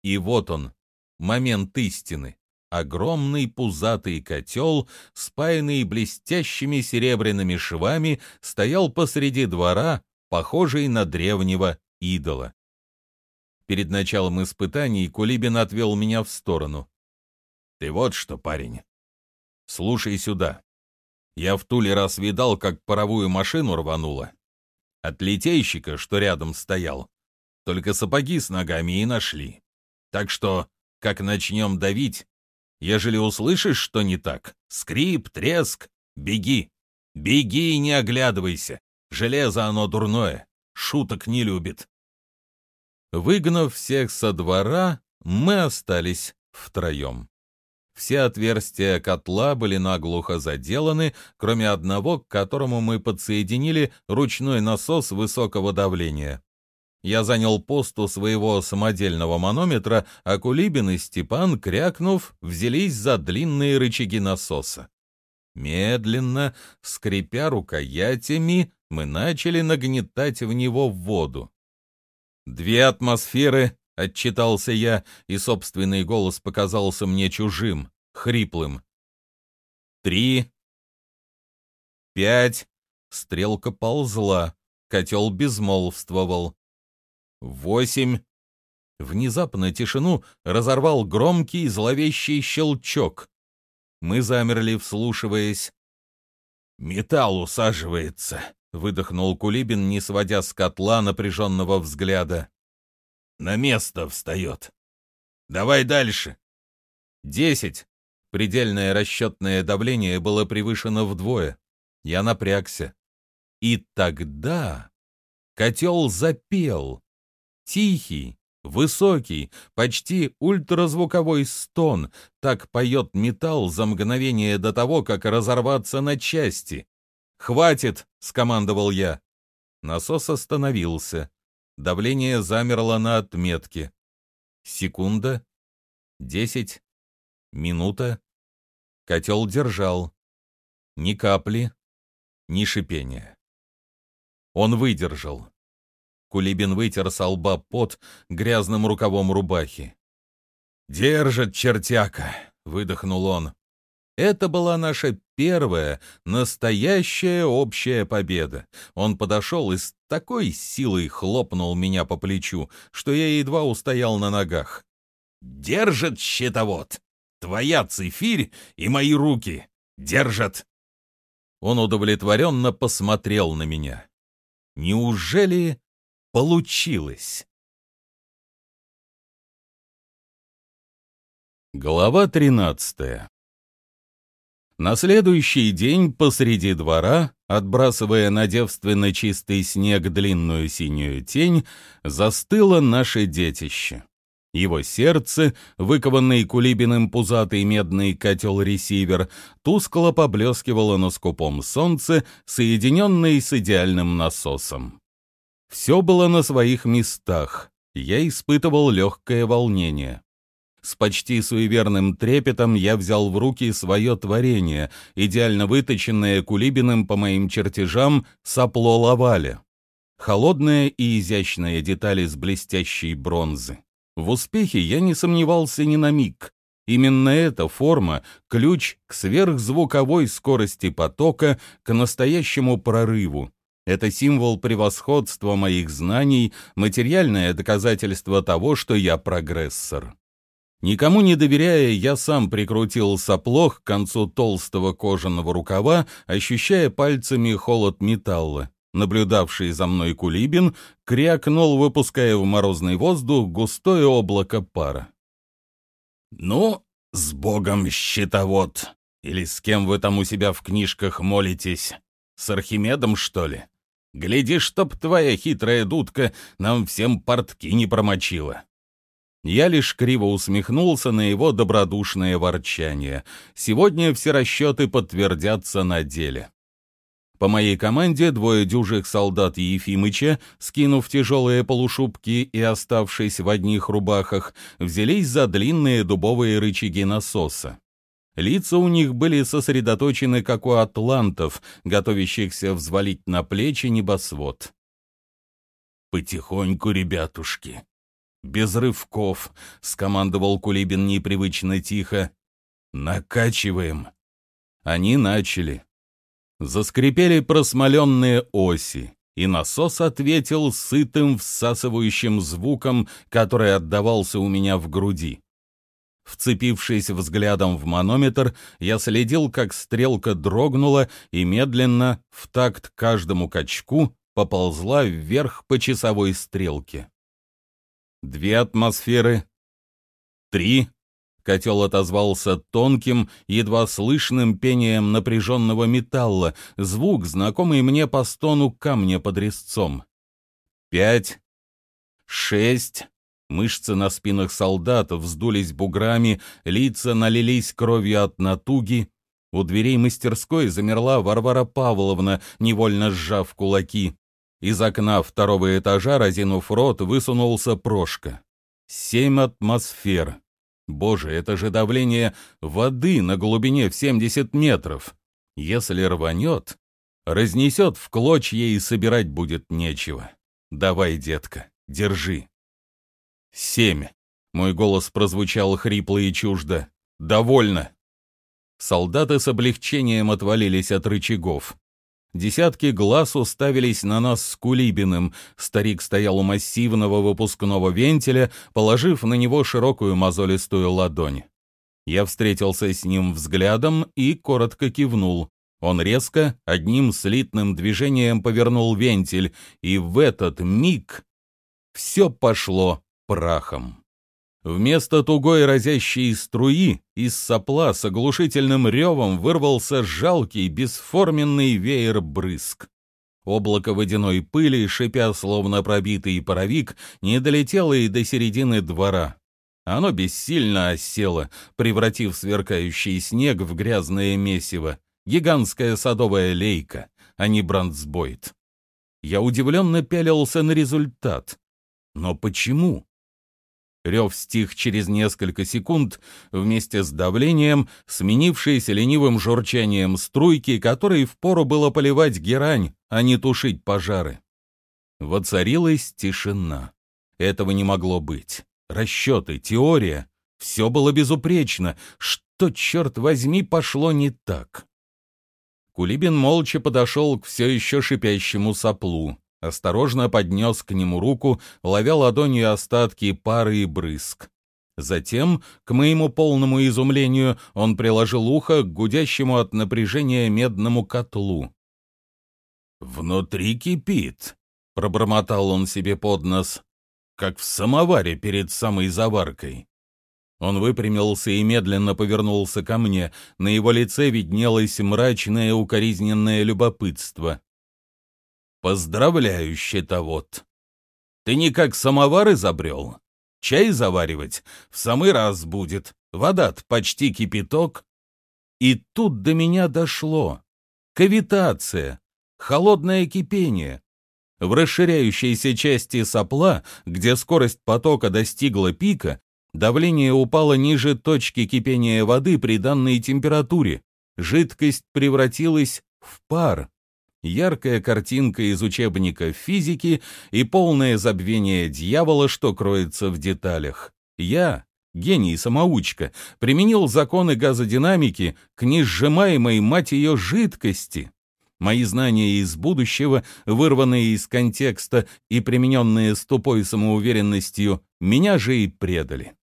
И вот он, момент истины. Огромный пузатый котел, спаянный блестящими серебряными швами, стоял посреди двора, похожий на древнего идола. Перед началом испытаний Кулибин отвел меня в сторону. «Ты вот что, парень. Слушай сюда. Я в Туле раз видал, как паровую машину рвануло. От литейщика, что рядом стоял, только сапоги с ногами и нашли. Так что как начнем давить, ежели услышишь, что не так, скрип, треск, беги. Беги и не оглядывайся. Железо оно дурное, шуток не любит. Выгнав всех со двора, мы остались втроем. Все отверстия котла были наглухо заделаны, кроме одного, к которому мы подсоединили ручной насос высокого давления. Я занял пост у своего самодельного манометра, а Кулибин и Степан, крякнув, взялись за длинные рычаги насоса. Медленно, скрипя рукоятями, мы начали нагнетать в него воду. «Две атмосферы», — отчитался я, и собственный голос показался мне чужим, хриплым. «Три». «Пять». Стрелка ползла, котел безмолвствовал. Восемь. Внезапно тишину разорвал громкий зловещий щелчок. Мы замерли, вслушиваясь. «Металл усаживается», — выдохнул Кулибин, не сводя с котла напряженного взгляда. «На место встает. Давай дальше». «Десять». Предельное расчетное давление было превышено вдвое. Я напрягся. И тогда котел запел. Тихий, высокий, почти ультразвуковой стон. Так поет металл за мгновение до того, как разорваться на части. «Хватит!» — скомандовал я. Насос остановился. Давление замерло на отметке. Секунда. Десять. Минута. Котел держал. Ни капли, ни шипения. Он выдержал. Кулибин вытер со лба пот грязным рукавом рубахи. «Держит чертяка!» — выдохнул он. Это была наша первая, настоящая общая победа. Он подошел и с такой силой хлопнул меня по плечу, что я едва устоял на ногах. «Держит щитовод! Твоя цифирь и мои руки! Держат!» Он удовлетворенно посмотрел на меня. «Неужели Получилось! Глава 13 На следующий день посреди двора, отбрасывая на девственно чистый снег длинную синюю тень, застыло наше детище. Его сердце, выкованный кулибиным пузатый медный котел-ресивер, тускло поблескивало на скупом солнце, соединенный с идеальным насосом. Все было на своих местах. Я испытывал легкое волнение. С почти суеверным трепетом я взял в руки свое творение, идеально выточенное Кулибиным по моим чертежам сопло лаваля. Холодная и изящная деталь из блестящей бронзы. В успехе я не сомневался ни на миг. Именно эта форма — ключ к сверхзвуковой скорости потока, к настоящему прорыву. Это символ превосходства моих знаний, материальное доказательство того, что я прогрессор. Никому не доверяя, я сам прикрутил соплох к концу толстого кожаного рукава, ощущая пальцами холод металла. Наблюдавший за мной Кулибин крякнул, выпуская в морозный воздух густое облако пара. «Ну, с богом, щитовод! Или с кем вы там у себя в книжках молитесь? С Архимедом, что ли? Гляди, чтоб твоя хитрая дудка нам всем портки не промочила!» Я лишь криво усмехнулся на его добродушное ворчание. Сегодня все расчеты подтвердятся на деле. По моей команде двое дюжих солдат Ефимыча, скинув тяжелые полушубки и оставшись в одних рубахах, взялись за длинные дубовые рычаги насоса. Лица у них были сосредоточены, как у атлантов, готовящихся взвалить на плечи небосвод. «Потихоньку, ребятушки, без рывков», — скомандовал Кулибин непривычно тихо. «Накачиваем». Они начали. Заскрипели просмоленные оси, и насос ответил сытым всасывающим звуком, который отдавался у меня в груди. Вцепившись взглядом в манометр, я следил, как стрелка дрогнула и медленно, в такт каждому качку, поползла вверх по часовой стрелке. Две атмосферы, три, Котел отозвался тонким, едва слышным пением напряженного металла, звук, знакомый мне по стону камня под резцом. Пять, шесть... Мышцы на спинах солдат вздулись буграми, лица налились кровью от натуги. У дверей мастерской замерла Варвара Павловна, невольно сжав кулаки. Из окна второго этажа, разинув рот, высунулся Прошка. Семь атмосфер. Боже, это же давление воды на глубине в 70 метров. Если рванет, разнесет в клочья и собирать будет нечего. Давай, детка, держи. Семь. Мой голос прозвучал хрипло и чуждо. Довольно. Солдаты с облегчением отвалились от рычагов. Десятки глаз уставились на нас с Кулибиным. Старик стоял у массивного выпускного вентиля, положив на него широкую мозолистую ладонь. Я встретился с ним взглядом и коротко кивнул. Он резко, одним слитным движением повернул вентиль, и в этот миг все пошло прахом. Вместо тугой разящей струи из сопла с оглушительным ревом вырвался жалкий, бесформенный веер-брызг. Облако водяной пыли, шипя словно пробитый паровик, не долетело и до середины двора. Оно бессильно осело, превратив сверкающий снег в грязное месиво. Гигантская садовая лейка, а не брандсбойт. Я удивленно пялился на результат. Но почему? Рев стих через несколько секунд вместе с давлением, сменившееся ленивым журчанием струйки, которой впору было поливать герань, а не тушить пожары. Воцарилась тишина. Этого не могло быть. Расчеты, теория — все было безупречно. Что, черт возьми, пошло не так? Кулибин молча подошел к все еще шипящему соплу осторожно поднес к нему руку, ловя ладонью остатки пары и брызг. Затем, к моему полному изумлению, он приложил ухо к гудящему от напряжения медному котлу. «Внутри кипит», — пробормотал он себе под нос, как в самоваре перед самой заваркой. Он выпрямился и медленно повернулся ко мне. На его лице виднелось мрачное укоризненное любопытство. Поздравляю, щитовод. Ты никак самовар изобрел? Чай заваривать в самый раз будет. вода почти кипяток. И тут до меня дошло. Кавитация, холодное кипение. В расширяющейся части сопла, где скорость потока достигла пика, давление упало ниже точки кипения воды при данной температуре. Жидкость превратилась в пар яркая картинка из учебника физики и полное забвение дьявола, что кроется в деталях. Я, гений-самоучка, применил законы газодинамики к несжимаемой, мать ее, жидкости. Мои знания из будущего, вырванные из контекста и примененные с тупой самоуверенностью, меня же и предали.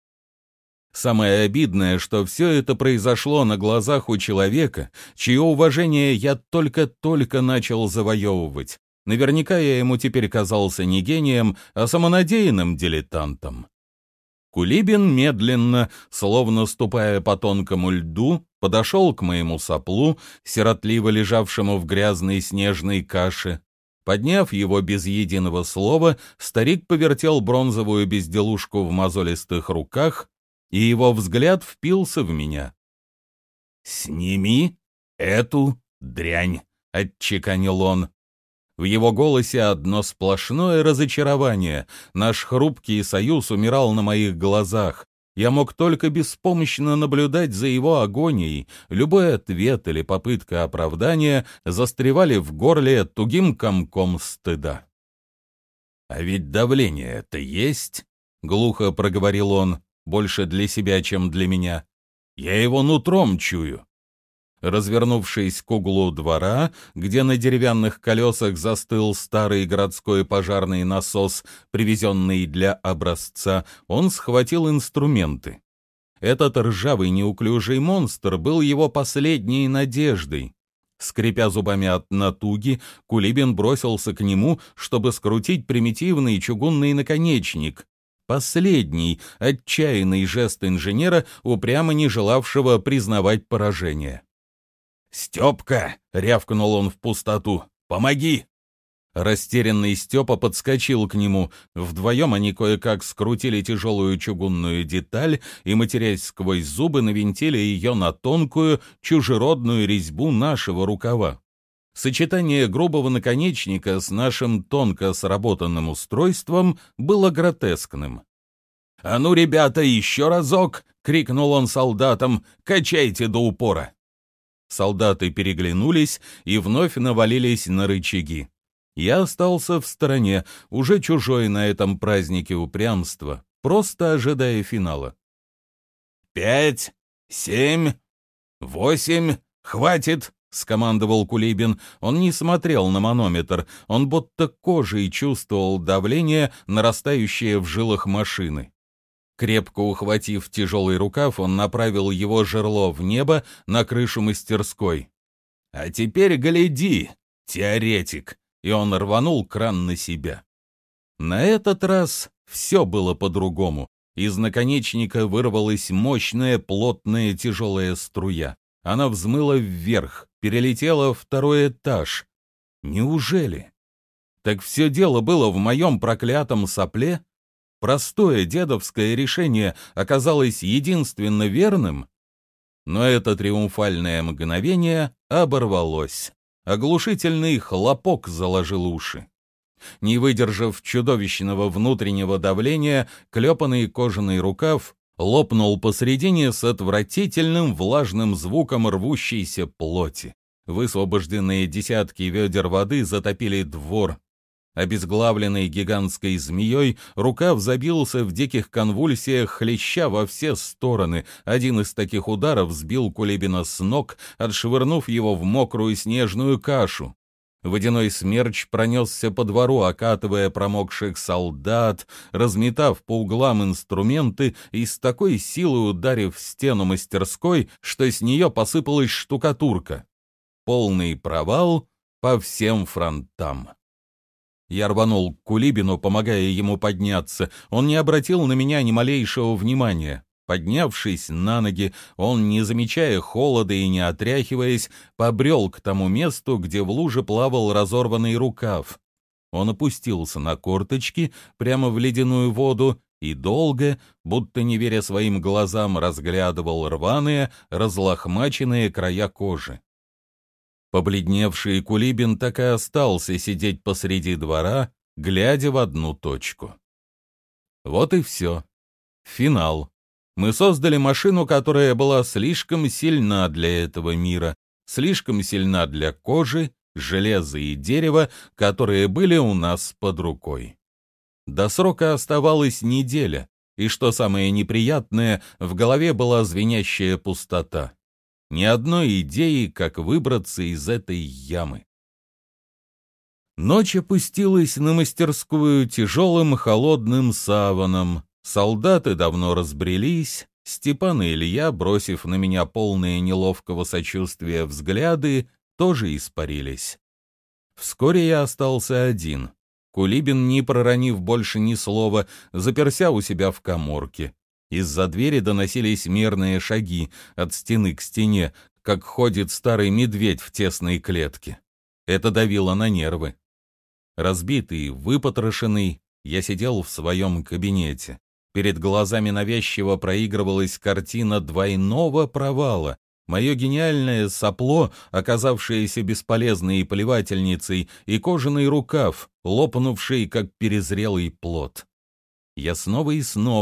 Самое обидное, что все это произошло на глазах у человека, чье уважение я только-только начал завоевывать. Наверняка я ему теперь казался не гением, а самонадеянным дилетантом. Кулибин медленно, словно ступая по тонкому льду, подошел к моему соплу, сиротливо лежавшему в грязной снежной каше. Подняв его без единого слова, старик повертел бронзовую безделушку в мозолистых руках, и его взгляд впился в меня. «Сними эту дрянь», — отчеканил он. В его голосе одно сплошное разочарование. Наш хрупкий союз умирал на моих глазах. Я мог только беспомощно наблюдать за его агонией. Любой ответ или попытка оправдания застревали в горле тугим комком стыда. «А ведь давление это есть?» — глухо проговорил он, больше для себя, чем для меня. «Я его нутром чую. Развернувшись к углу двора, где на деревянных колесах застыл старый городской пожарный насос, привезенный для образца, он схватил инструменты. Этот ржавый неуклюжий монстр был его последней надеждой. Скрипя зубами от натуги, Кулибин бросился к нему, чтобы скрутить примитивный чугунный наконечник. Последний, отчаянный жест инженера, упрямо не желавшего признавать поражение. «Степка!» — рявкнул он в пустоту. «Помоги!» Растерянный Степа подскочил к нему. Вдвоем они кое-как скрутили тяжелую чугунную деталь и, матерясь сквозь зубы, навинтили ее на тонкую, чужеродную резьбу нашего рукава. Сочетание грубого наконечника с нашим тонко сработанным устройством было гротескным. «А ну, ребята, еще разок!» — крикнул он солдатам. «Качайте до упора!» Солдаты переглянулись и вновь навалились на рычаги. Я остался в стороне, уже чужой на этом празднике упрямства, просто ожидая финала. «Пять, семь, восемь, хватит!» — скомандовал Кулибин. Он не смотрел на манометр, он будто кожей чувствовал давление, нарастающее в жилах машины. Крепко ухватив тяжелый рукав, он направил его жерло в небо на крышу мастерской. «А теперь гляди, теоретик!» И он рванул кран на себя. На этот раз все было по-другому. Из наконечника вырвалась мощная, плотная, тяжелая струя. Она взмыла вверх, перелетела второй этаж. Неужели? Так все дело было в моем проклятом сопле? Простое дедовское решение оказалось единственно верным, но это триумфальное мгновение оборвалось. Оглушительный хлопок заложил уши. Не выдержав чудовищного внутреннего давления, клепанный кожаный рукав лопнул посредине с отвратительным влажным звуком рвущейся плоти. Высвобожденные десятки ведер воды затопили двор, Обезглавленный гигантской змеей, рукав забился в диких конвульсиях, хлеща во все стороны. Один из таких ударов сбил Кулебина с ног, отшвырнув его в мокрую снежную кашу. Водяной смерч пронесся по двору, окатывая промокших солдат, разметав по углам инструменты и с такой силой ударив стену мастерской, что с нее посыпалась штукатурка. Полный провал по всем фронтам. Я рванул к Кулибину, помогая ему подняться. Он не обратил на меня ни малейшего внимания. Поднявшись на ноги, он, не замечая холода и не отряхиваясь, побрел к тому месту, где в луже плавал разорванный рукав. Он опустился на корточки прямо в ледяную воду и долго, будто не веря своим глазам, разглядывал рваные, разлохмаченные края кожи. Побледневший Кулибин так и остался сидеть посреди двора, глядя в одну точку. Вот и все. Финал. Мы создали машину, которая была слишком сильна для этого мира, слишком сильна для кожи, железа и дерева, которые были у нас под рукой. До срока оставалась неделя, и, что самое неприятное, в голове была звенящая пустота ни одной идеи, как выбраться из этой ямы. Ночь опустилась на мастерскую тяжелым холодным саваном. Солдаты давно разбрелись, Степан и Илья, бросив на меня полные неловкого сочувствия взгляды, тоже испарились. Вскоре я остался один. Кулибин, не проронив больше ни слова, заперся у себя в коморке. Из-за двери доносились мерные шаги от стены к стене, как ходит старый медведь в тесной клетке. Это давило на нервы. Разбитый, выпотрошенный, я сидел в своем кабинете. Перед глазами навязчиво проигрывалась картина двойного провала. Мое гениальное сопло, оказавшееся бесполезной плевательницей, и кожаный рукав, лопнувший, как перезрелый плод. Я снова и снова